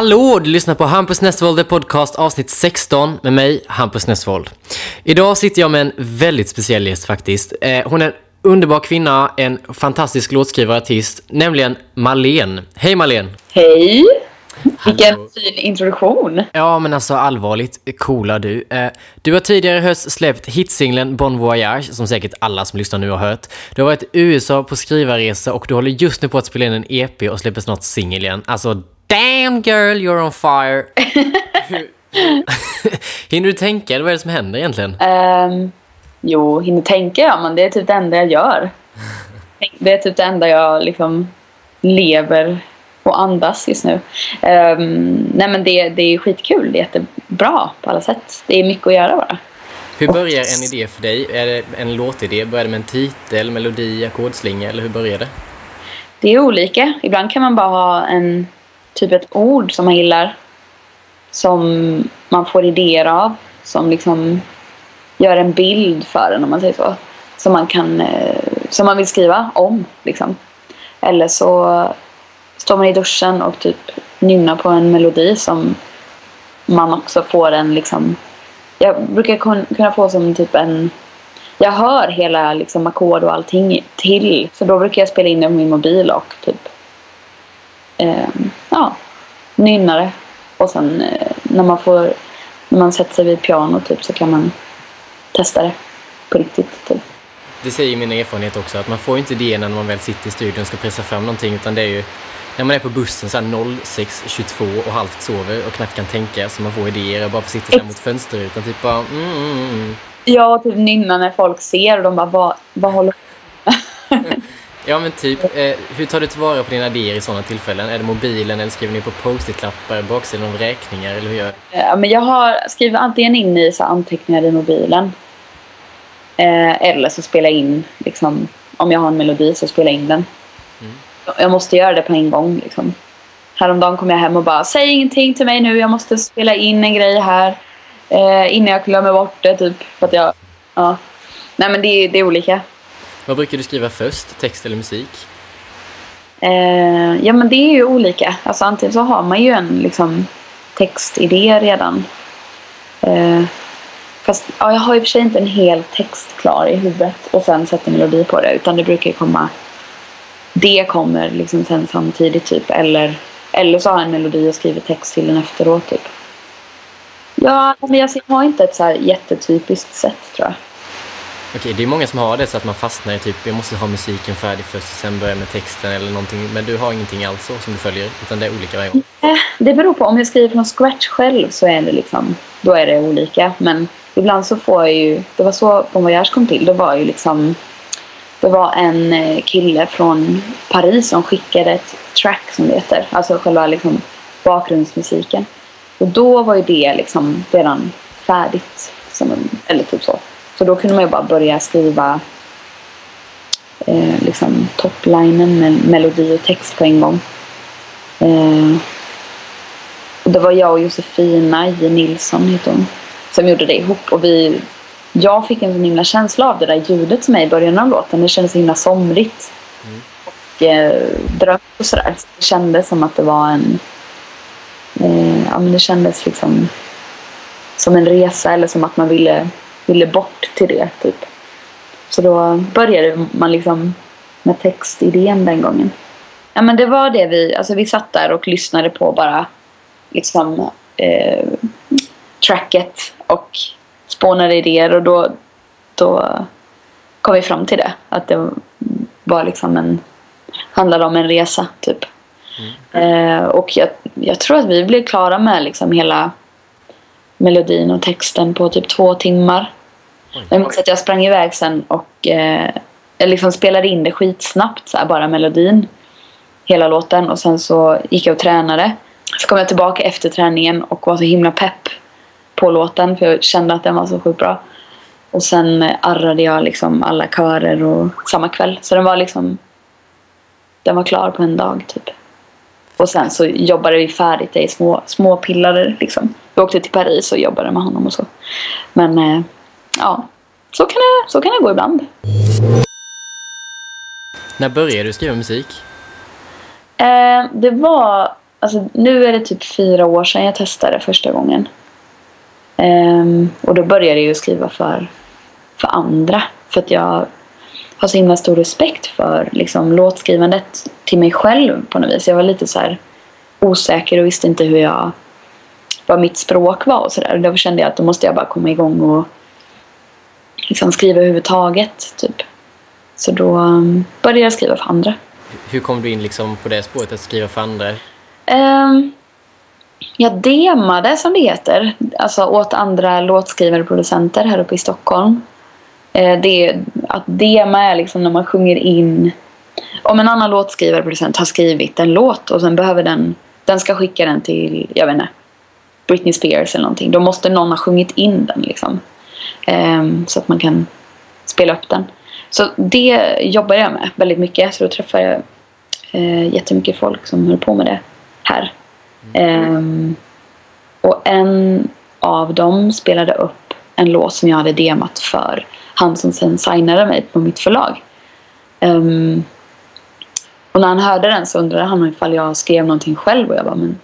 Hallå! Du lyssnar på Hampus Nessvold podcast avsnitt 16 med mig, Hampus Nessvold. Idag sitter jag med en väldigt speciell gäst faktiskt. Eh, hon är underbar kvinna, en fantastisk låtskrivare artist, nämligen Malen. Hej Malen! Hej! Vilken fin introduktion. Ja, men alltså allvarligt, coola du. Eh, du har tidigare i höst släppt hitsingeln Bon Voyage, som säkert alla som lyssnar nu har hört. Du har varit i USA på skrivarresa och du håller just nu på att spela in en EP och släpper snart singel igen. Alltså Damn girl, you're on fire. hinner du tänka eller vad är det som händer egentligen? Um, jo, hinner tänka ja, men det är typ det enda jag gör. Det är typ det enda jag liksom lever och andas just nu. Um, nej men det, det är skitkul, det är jättebra på alla sätt. Det är mycket att göra bara. Hur börjar en idé för dig? Är det en låtidé? Börjar det med en titel, melodi, ackordslinga eller hur börjar det? Det är olika. Ibland kan man bara ha en typ ett ord som man gillar. Som man får idéer av. Som liksom gör en bild för en om man säger så. Som man, kan, eh, som man vill skriva om. Liksom. Eller så står man i duschen och typ nynnar på en melodi som man också får en liksom... Jag brukar kunna få som typ en... Jag hör hela liksom ackord och allting till. Så då brukar jag spela in det på min mobil och typ eh, ja, det. Och sen eh, när man får när man sätter sig vid piano typ, så kan man testa det på riktigt. Typ. Det säger min erfarenhet också, att man får inte det när man väl sitter i studion och ska pressa fram någonting, utan det är ju när man är på bussen så 06.22 och halvt sover och knappt kan tänka så man får idéer och bara får sitta mot fönsterrutan typ bara mm, mm, mm. mm. Ja, typ nynna när folk ser och de bara vad, vad håller? Ja men typ, eh, hur tar du tillvara på dina idéer i sådana tillfällen? Är det mobilen eller skriver ni på post-it-lappar, baksidan av räkningar eller hur gör du? Ja, men jag har skrivit antingen in i så anteckningar i mobilen. Eh, eller så spelar jag in, liksom, om jag har en melodi så spelar jag in den. Mm. Jag måste göra det på en gång. Liksom. Häromdagen kom jag hem och bara, säg ingenting till mig nu, jag måste spela in en grej här. Eh, innan jag glömmer bort det typ. För att jag, ja. Nej men det, det är olika. Vad brukar du skriva först? Text eller musik? Eh, ja men det är ju olika. Alltså antingen så har man ju en liksom, textidé redan. Eh, fast ja, jag har i och för sig inte en hel text klar i huvudet och sen sätter melodi på det. Utan det brukar komma... Det kommer liksom sen samtidigt typ. Eller, eller så har jag en melodi och skriver text till den efteråt typ. Ja, men jag har inte ett så här jättetypiskt sätt tror jag. Okej, det är många som har det så att man fastnar i typ jag måste ha musiken färdig först och sen börja med texten eller någonting. Men du har ingenting alls som du följer utan det är olika varje gång? Det beror på. Om jag skriver från scratch själv så är det liksom, då är det olika. Men ibland så får jag ju, det var så Bon Voyage kom till. Det var ju liksom, det var en eh, kille från Paris som skickade ett track som det heter. Alltså själva liksom bakgrundsmusiken. Och då var ju det liksom redan färdigt. Som en, eller typ så. Så då kunde man ju bara börja skriva eh, liksom toplinen med melodi och text på en gång. Eh, och det var jag och Josefina J. Nilsson heter hon, som gjorde det ihop. Och vi, jag fick en himla känsla av det där ljudet som är i början av låten. Det kändes så himla somrigt. Mm. Och eh, drömt och sådär. Så det kändes som att det var en... Eh, ja men det kändes liksom som en resa eller som att man ville ville bort till det typ. Så då började man liksom med textidén den gången. Ja men det var det vi, alltså vi satt där och lyssnade på bara liksom eh, tracket och spånade idéer och då, då kom vi fram till det. Att det var liksom en, handlade om en resa typ. Mm. Eh, och jag, jag tror att vi blev klara med liksom hela melodin och texten på typ två timmar. Jag minns att jag sprang iväg sen och eh, liksom spelade in det skitsnabbt, så här, bara melodin. Hela låten och sen så gick jag och tränade. Så kom jag tillbaka efter träningen och var så himla pepp på låten för jag kände att den var så sjukt bra. Och sen eh, arrade jag liksom alla körer och samma kväll. Så den var liksom den var klar på en dag typ. Och sen så jobbade vi färdigt det i små, små pillare liksom. Vi åkte till Paris och jobbade med honom och så. Men eh, ja, så kan, det, så kan det gå ibland. När började du skriva musik? Eh, det var, alltså nu är det typ fyra år sedan jag testade första gången. Eh, och då började jag ju skriva för, för andra. För att jag har så himla stor respekt för liksom, låtskrivandet till mig själv på något vis. Jag var lite så här osäker och visste inte hur jag, vad mitt språk var och sådär. Då kände jag att då måste jag bara komma igång och liksom skriva överhuvudtaget. Typ. Så då um, började jag skriva för andra. Hur kom du in liksom på det spåret att skriva för andra? Um, jag demade som det heter, alltså åt andra låtskrivare och producenter här uppe i Stockholm. Uh, det, att dema är liksom när man sjunger in om en annan låtskrivare och producent har skrivit en låt och sen behöver den, den ska skicka den till, jag vet inte, Britney Spears eller någonting. Då måste någon ha sjungit in den liksom. Ehm, så att man kan spela upp den. Så det jobbar jag med väldigt mycket. Så då träffar jag eh, jättemycket folk som håller på med det här. Um, och en av dem spelade upp en låt som jag hade demat för han som sen signade mig på mitt förlag. Um, och när han hörde den så undrade han ifall jag skrev någonting själv och jag bara men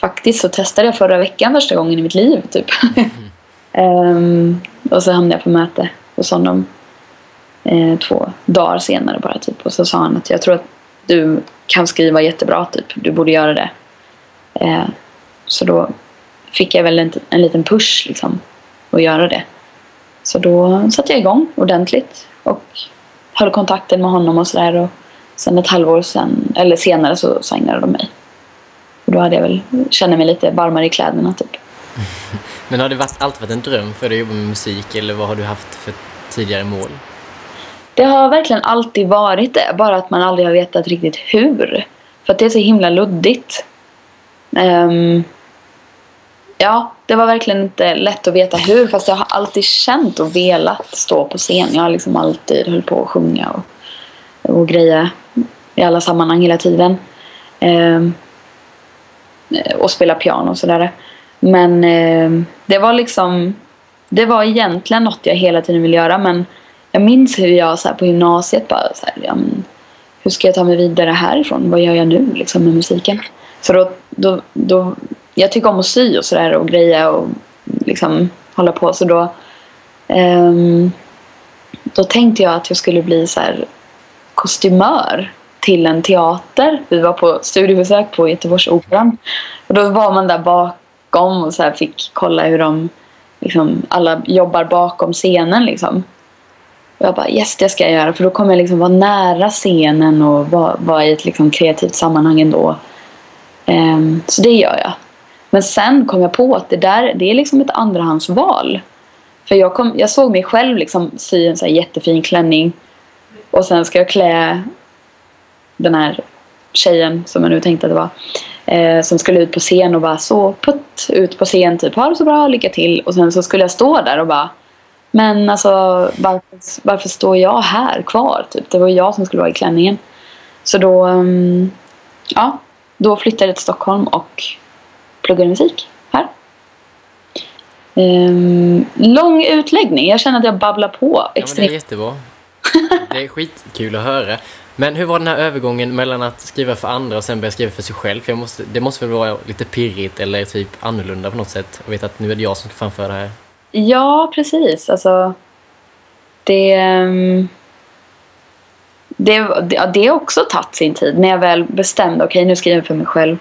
faktiskt så testade jag förra veckan första gången i mitt liv typ. Mm. um, och så hamnade jag på möte hos honom eh, två dagar senare bara typ. Och så sa han att jag tror att du kan skriva jättebra typ. Du borde göra det. Eh, så då fick jag väl en, en liten push liksom att göra det. Så då satte jag igång ordentligt och höll kontakten med honom och sådär. Sen ett halvår sen, eller senare så signade de mig. Och då hade jag väl, kände mig lite varmare i kläderna typ. Men har det varit, alltid varit en dröm för dig att jobba med musik eller vad har du haft för tidigare mål? Det har verkligen alltid varit det, bara att man aldrig har vetat riktigt hur. För att det är så himla luddigt. Um, ja, det var verkligen inte lätt att veta hur, fast jag har alltid känt och velat stå på scen. Jag har liksom alltid hållit på att sjunga och, och greja i alla sammanhang hela tiden. Um, och spela piano och sådär. Men um, det var liksom, det var egentligen något jag hela tiden ville göra, men jag minns hur jag så på gymnasiet bara så här, ja, men, hur ska jag ta mig vidare härifrån? Vad gör jag nu liksom, med musiken? Så då, då, då, jag tycker om att sy och sådär och greja och liksom hålla på. Så då, um, då tänkte jag att jag skulle bli så här, kostymör till en teater. Vi var på studiebesök på Göteborgsoperan. Och då var man där bakom och så fick kolla hur de liksom, alla jobbar bakom scenen. Liksom. Och jag bara yes det ska jag göra för då kommer jag liksom vara nära scenen och vara, vara i ett liksom kreativt sammanhang ändå. Ehm, så det gör jag. Men sen kom jag på att det där det är liksom ett andrahandsval. För jag, kom, jag såg mig själv liksom sy en så jättefin klänning och sen ska jag klä den här tjejen som jag nu tänkte att det var eh, som skulle ut på scen och bara så putt ut på scen typ ha det så bra, lycka till och sen så skulle jag stå där och bara men alltså varför, varför står jag här kvar? Typ? Det var jag som skulle vara i klänningen. Så då, um, ja, då flyttade jag till Stockholm och pluggade musik här. Um, lång utläggning. Jag känner att jag babblar på extremt. Ja, det är jättebra. Det är skitkul att höra. Men hur var den här övergången mellan att skriva för andra och sen börja skriva för sig själv? För måste, det måste väl vara lite pirrigt eller typ annorlunda på något sätt? Jag vet att nu är det jag som ska framföra det här. Ja, precis. Alltså, det, ehm, det, det, det har också tagit sin tid. När jag väl bestämde, okej okay, nu skriver jag för mig själv.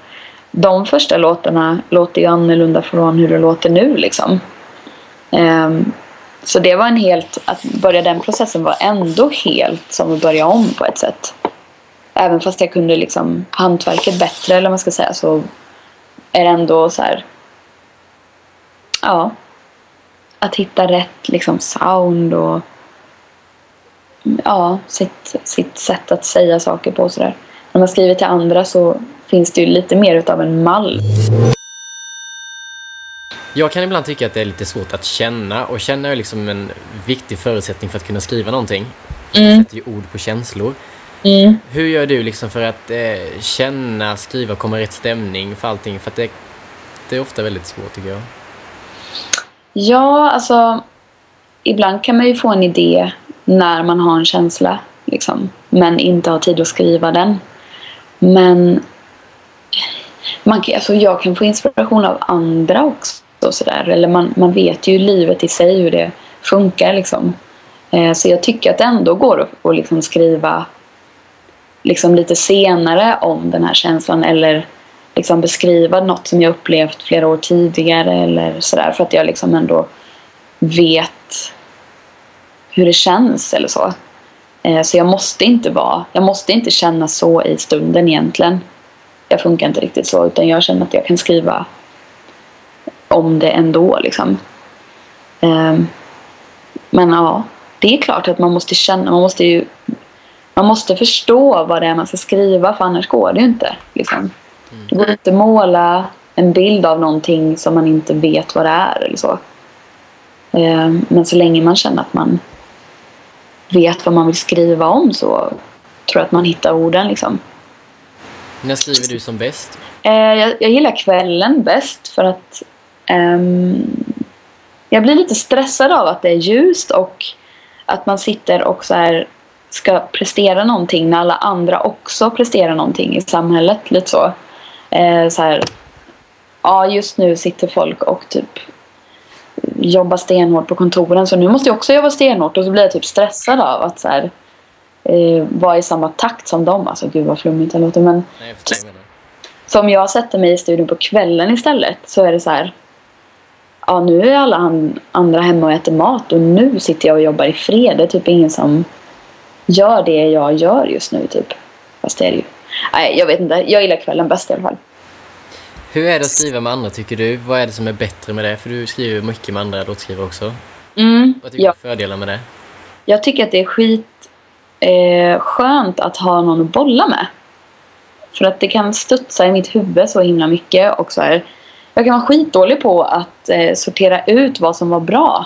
De första låtarna låter ju annorlunda från hur det låter nu. Liksom. Um, så det var en helt, att börja den processen var ändå helt som att börja om på ett sätt. Även fast jag kunde liksom hantverket bättre eller vad man ska säga så är det ändå så här. Ja, att hitta rätt liksom, sound och ja, sitt, sitt sätt att säga saker på. Sådär. När man skriver till andra så finns det ju lite mer utav en mall. Jag kan ibland tycka att det är lite svårt att känna och känna är liksom en viktig förutsättning för att kunna skriva någonting. Mm. sätter ju ord på känslor. Mm. Hur gör du liksom för att eh, känna, skriva, komma i rätt stämning för allting? För att det, det är ofta väldigt svårt tycker jag. Ja, alltså ibland kan man ju få en idé när man har en känsla liksom, men inte har tid att skriva den. Men man, alltså, jag kan få inspiration av andra också. Och så där. Eller man, man vet ju livet i sig hur det funkar. Liksom. Eh, så jag tycker att det ändå går att, att liksom skriva liksom lite senare om den här känslan eller liksom beskriva något som jag upplevt flera år tidigare eller sådär för att jag liksom ändå vet hur det känns eller så. Eh, Så jag måste inte vara, jag måste inte känna så i stunden egentligen. Jag funkar inte riktigt så utan jag känner att jag kan skriva om det ändå liksom. Ehm, Men ja, det är klart att man måste känna, man måste ju man måste förstå vad det är man ska skriva för annars går det ju inte. Liksom. Det går inte att måla en bild av någonting som man inte vet vad det är eller så. Ehm, Men så länge man känner att man vet vad man vill skriva om så tror jag att man hittar orden. Liksom. När skriver du som bäst? Eh, jag, jag gillar kvällen bäst för att ehm, jag blir lite stressad av att det är ljust och att man sitter och så här ska prestera någonting när alla andra också presterar någonting i samhället. Lite så. Eh, så här, ja, just nu sitter folk och typ jobbar stenhårt på kontoren så nu måste jag också jobba stenhårt och så blir jag typ stressad av att så här, eh, vara i samma takt som dem. Alltså gud vad flummigt det låter men Nej, jag så om jag sätter mig i studion på kvällen istället så är det så här. Ja, nu är alla han, andra hemma och äter mat och nu sitter jag och jobbar i fred. Det är typ ingen som gör det jag gör just nu typ. Fast det är det ju. Nej, jag vet inte. Jag gillar kvällen bäst i alla fall. Hur är det att skriva med andra tycker du? Vad är det som är bättre med det? För du skriver mycket med andra låtskrivare också. Mm, Vad tycker ja. du är fördelar med det? Jag tycker att det är skit eh, skönt att ha någon att bolla med. För att det kan studsa i mitt huvud så himla mycket. Och så här, jag kan vara skitdålig på att eh, sortera ut vad som var bra.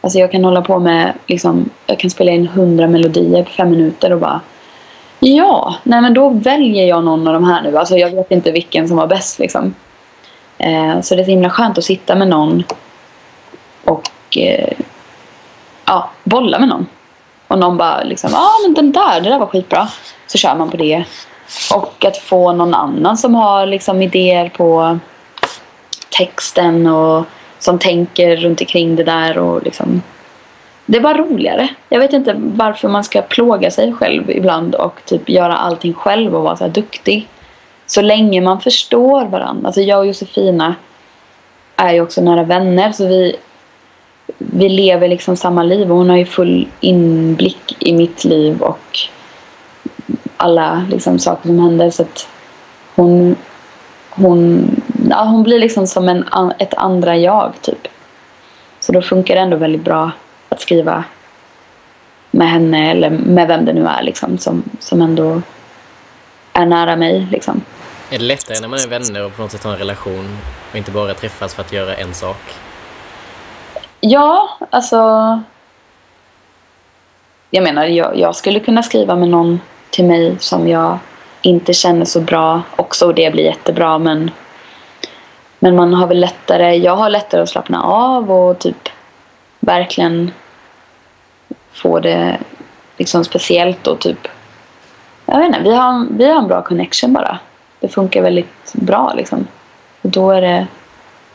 Alltså jag kan hålla på med, liksom, jag kan spela in hundra melodier på fem minuter och bara Ja, nej men då väljer jag någon av de här nu. Alltså jag vet inte vilken som var bäst liksom. Eh, så det är så himla skönt att sitta med någon och eh, ja, bolla med någon. Och någon bara liksom, ja ah, men den där, det där var skitbra. Så kör man på det. Och att få någon annan som har liksom idéer på texten och som tänker runt omkring det där och liksom det var roligare. Jag vet inte varför man ska plåga sig själv ibland och typ göra allting själv och vara så här duktig. Så länge man förstår varandra. Alltså jag och Josefina är ju också nära vänner så vi, vi lever liksom samma liv och hon har ju full inblick i mitt liv och alla liksom saker som händer så att hon hon, ja, hon blir liksom som en, ett andra jag typ. Så då funkar det ändå väldigt bra att skriva med henne eller med vem det nu är liksom som, som ändå är nära mig liksom. Är det lättare när man är vänner och på något sätt har en relation och inte bara träffas för att göra en sak? Ja, alltså jag menar, jag, jag skulle kunna skriva med någon till mig som jag inte känner så bra också och det blir jättebra men men man har väl lättare, jag har lättare att slappna av och typ verkligen få det liksom speciellt och typ jag vet inte, vi har, vi har en bra connection bara. Det funkar väldigt bra liksom. Och då är det,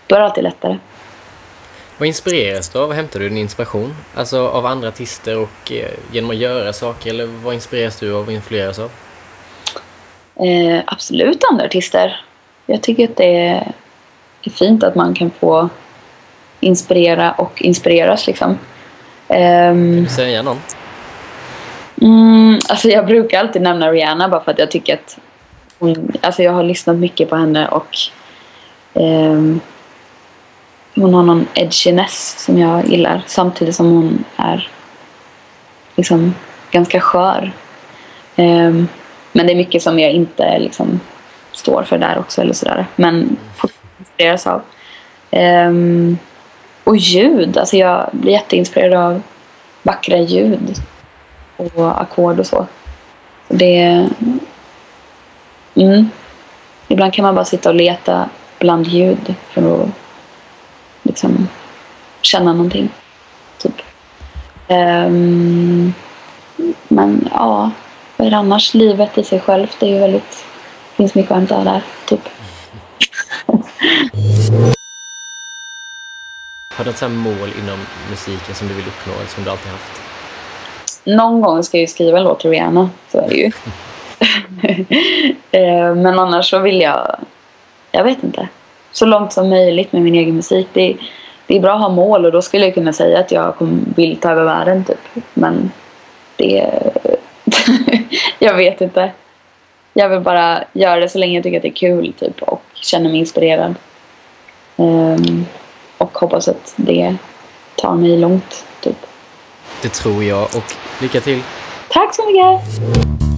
då är det alltid lättare. Vad inspireras du av? Hämtar du din inspiration? Alltså av andra artister och eh, genom att göra saker? Eller vad inspireras du av och influeras av? Eh, absolut andra artister. Jag tycker att det är, är fint att man kan få inspirera och inspireras liksom. Ehm, Vill du säga någon? mm, alltså jag brukar alltid nämna Rihanna bara för att jag tycker att hon, alltså jag har lyssnat mycket på henne och ehm, hon har någon edginess som jag gillar samtidigt som hon är liksom ganska skör. Ehm, men det är mycket som jag inte liksom står för där också eller sådär. Men fortfarande inspireras av. Ehm, och ljud. Alltså jag blir jätteinspirerad av vackra ljud. Och ackord och så. Det... Mm. Ibland kan man bara sitta och leta bland ljud för att liksom känna någonting. Typ. Um, men ja, vad är det annars? Livet i sig självt är ju väldigt... Det finns mycket att hämta där, typ. Har du något mål inom musiken som du vill uppnå eller som du alltid haft? Någon gång ska jag ju skriva en låt till Rihanna, så är det ju. Eh, men annars så vill jag... Jag vet inte. Så långt som möjligt med min egen musik. Det är, det är bra att ha mål och då skulle jag kunna säga att jag vill ta över världen typ. Men det... jag vet inte. Jag vill bara göra det så länge jag tycker att det är kul typ och känner mig inspirerad. Um, och hoppas att det tar mig långt typ. Det tror jag och lycka till! Tack så mycket!